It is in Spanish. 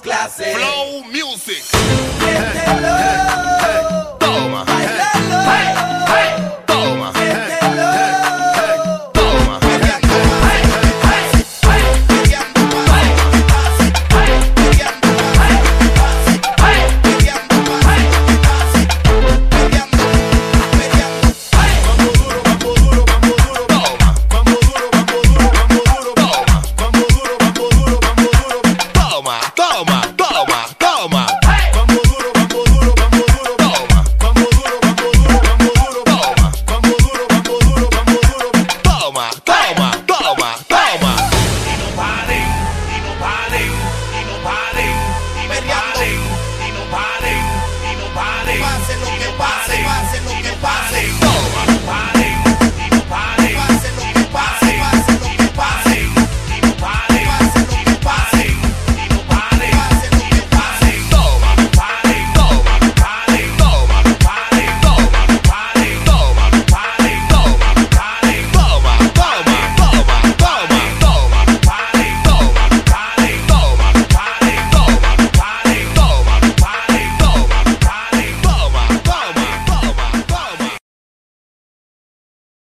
clase. Flow Music.